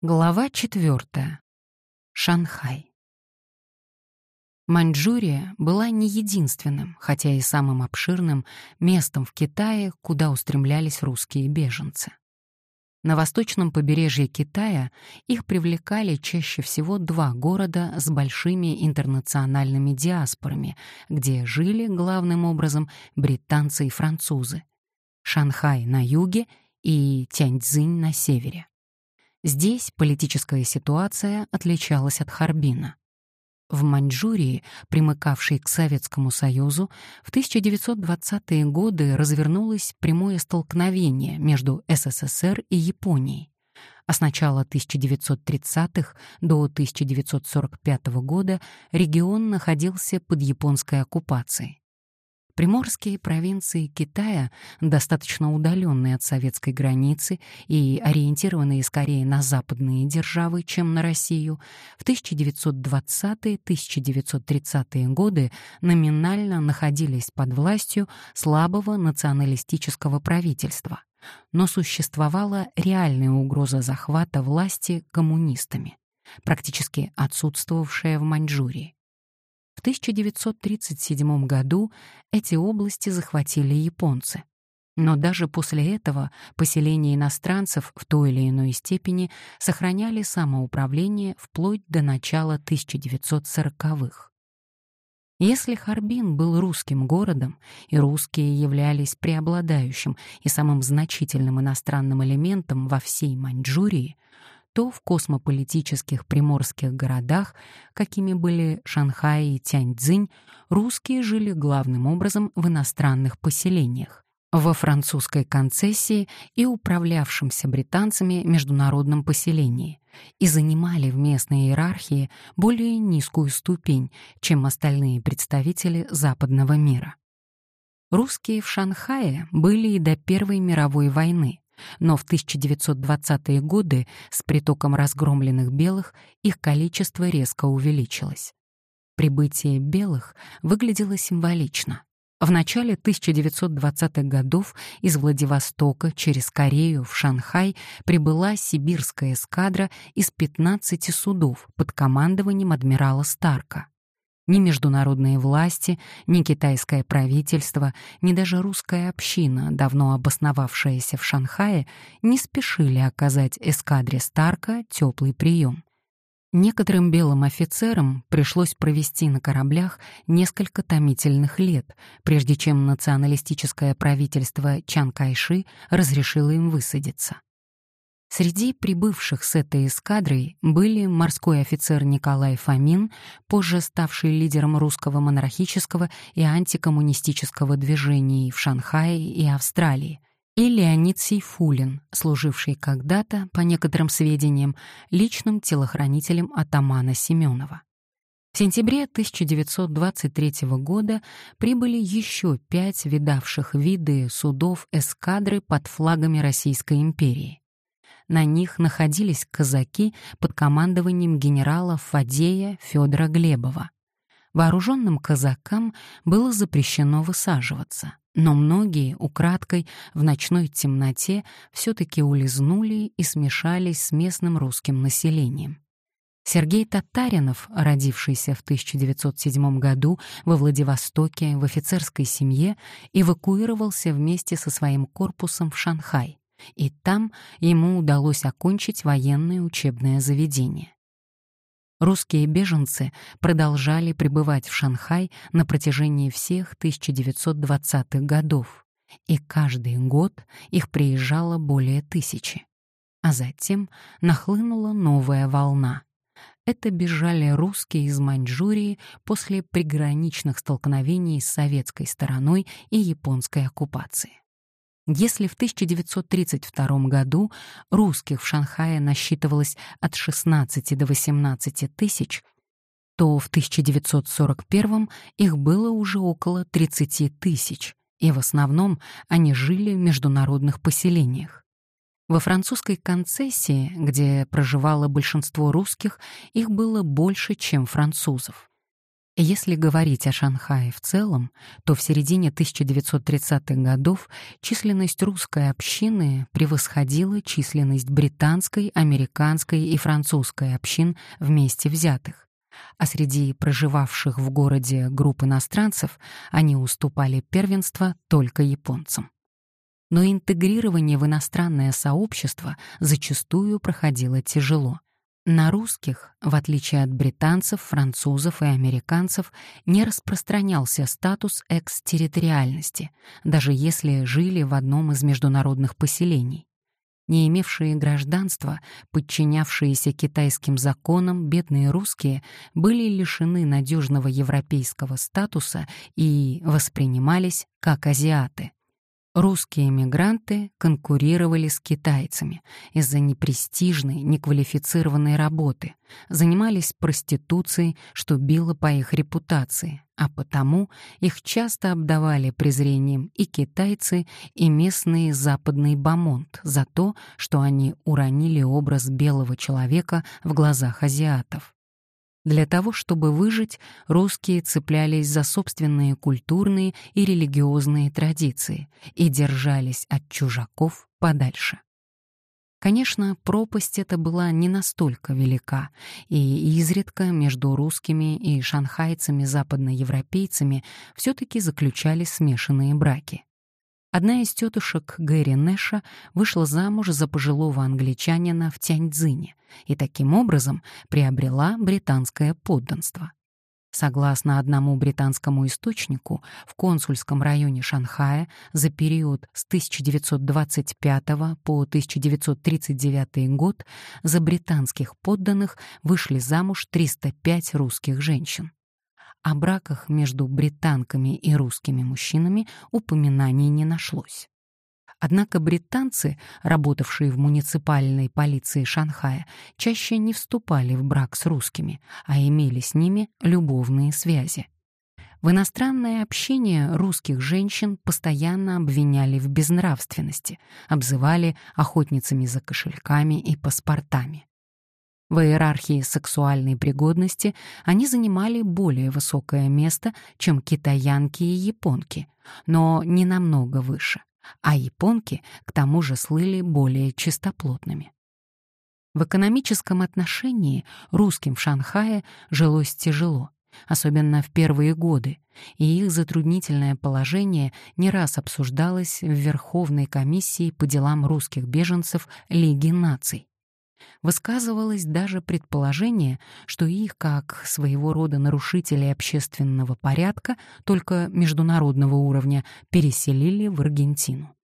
Глава четвертая. Шанхай. Маньчжурия была не единственным, хотя и самым обширным, местом в Китае, куда устремлялись русские беженцы. На восточном побережье Китая их привлекали чаще всего два города с большими интернациональными диаспорами, где жили главным образом британцы и французы. Шанхай на юге и Тяньцзинь на севере. Здесь политическая ситуация отличалась от Харбина. В Маньчжурии, примыкавшей к Советскому Союзу, в 1920-е годы развернулось прямое столкновение между СССР и Японией. А с начала 1930-х до 1945 года регион находился под японской оккупацией. Приморские провинции Китая, достаточно удаленные от советской границы и ориентированные скорее на западные державы, чем на Россию, в 1920-1930-е годы номинально находились под властью слабого националистического правительства, но существовала реальная угроза захвата власти коммунистами, практически отсутствовавшая в Маньчжурии. В 1937 году эти области захватили японцы. Но даже после этого поселения иностранцев в той или иной степени сохраняли самоуправление вплоть до начала 1940-х. Если Харбин был русским городом, и русские являлись преобладающим и самым значительным иностранным элементом во всей Маньчжурии, то в космополитических приморских городах, какими были Шанхай и Тяньцзинь, русские жили главным образом в иностранных поселениях, во французской концессии и управлявшемся британцами международном поселении и занимали в местной иерархии более низкую ступень, чем остальные представители западного мира. Русские в Шанхае были и до Первой мировой войны, но в 1920-е годы с притоком разгромленных белых их количество резко увеличилось. Прибытие белых выглядело символично. В начале 1920-х годов из Владивостока через Корею в Шанхай прибыла сибирская эскадра из 15 судов под командованием адмирала Старка. Ни международные власти, ни китайское правительство, ни даже русская община, давно обосновавшаяся в Шанхае, не спешили оказать эскадре Старка теплый прием. Некоторым белым офицерам пришлось провести на кораблях несколько томительных лет, прежде чем националистическое правительство Чан Кайши разрешило им высадиться. Среди прибывших с этой эскадрой были морской офицер Николай Фомин, позже ставший лидером русского монархического и антикоммунистического движений в Шанхае и Австралии, и Леонид Сейфулин, служивший когда-то, по некоторым сведениям, личным телохранителем атамана Семенова. В сентябре 1923 года прибыли еще пять видавших виды судов эскадры под флагами Российской империи. На них находились казаки под командованием генерала Фадея Федора Глебова. Вооруженным казакам было запрещено высаживаться, но многие украдкой в ночной темноте все-таки улизнули и смешались с местным русским населением. Сергей Татаринов, родившийся в 1907 году во Владивостоке в офицерской семье, эвакуировался вместе со своим корпусом в Шанхай и там ему удалось окончить военное учебное заведение. Русские беженцы продолжали пребывать в Шанхай на протяжении всех 1920-х годов, и каждый год их приезжало более тысячи. А затем нахлынула новая волна. Это бежали русские из Маньчжурии после приграничных столкновений с советской стороной и японской оккупации. Если в 1932 году русских в Шанхае насчитывалось от 16 до 18 тысяч, то в 1941 их было уже около 30 тысяч, и в основном они жили в международных поселениях. Во французской концессии, где проживало большинство русских, их было больше, чем французов. Если говорить о Шанхае в целом, то в середине 1930-х годов численность русской общины превосходила численность британской, американской и французской общин вместе взятых. А среди проживавших в городе групп иностранцев они уступали первенство только японцам. Но интегрирование в иностранное сообщество зачастую проходило тяжело. На русских, в отличие от британцев, французов и американцев, не распространялся статус экстерриториальности, даже если жили в одном из международных поселений. Не имевшие гражданства, подчинявшиеся китайским законам, бедные русские были лишены надежного европейского статуса и воспринимались как азиаты. Русские мигранты конкурировали с китайцами из-за непрестижной, неквалифицированной работы, занимались проституцией, что било по их репутации, а потому их часто обдавали презрением и китайцы, и местный западный бамонт за то, что они уронили образ белого человека в глазах азиатов. Для того, чтобы выжить, русские цеплялись за собственные культурные и религиозные традиции и держались от чужаков подальше. Конечно, пропасть эта была не настолько велика, и изредка между русскими и шанхайцами-западноевропейцами все-таки заключались смешанные браки. Одна из тетушек Гэри Нэша вышла замуж за пожилого англичанина в Тяньцзине и таким образом приобрела британское подданство. Согласно одному британскому источнику, в консульском районе Шанхая за период с 1925 по 1939 год за британских подданных вышли замуж 305 русских женщин. О браках между британками и русскими мужчинами упоминаний не нашлось. Однако британцы, работавшие в муниципальной полиции Шанхая, чаще не вступали в брак с русскими, а имели с ними любовные связи. В иностранное общение русских женщин постоянно обвиняли в безнравственности, обзывали охотницами за кошельками и паспортами. В иерархии сексуальной пригодности они занимали более высокое место, чем китаянки и японки, но не намного выше, а японки к тому же слыли более чистоплотными. В экономическом отношении русским в Шанхае жилось тяжело, особенно в первые годы, и их затруднительное положение не раз обсуждалось в Верховной комиссии по делам русских беженцев Лиги наций. Высказывалось даже предположение, что их, как своего рода нарушителей общественного порядка, только международного уровня, переселили в Аргентину.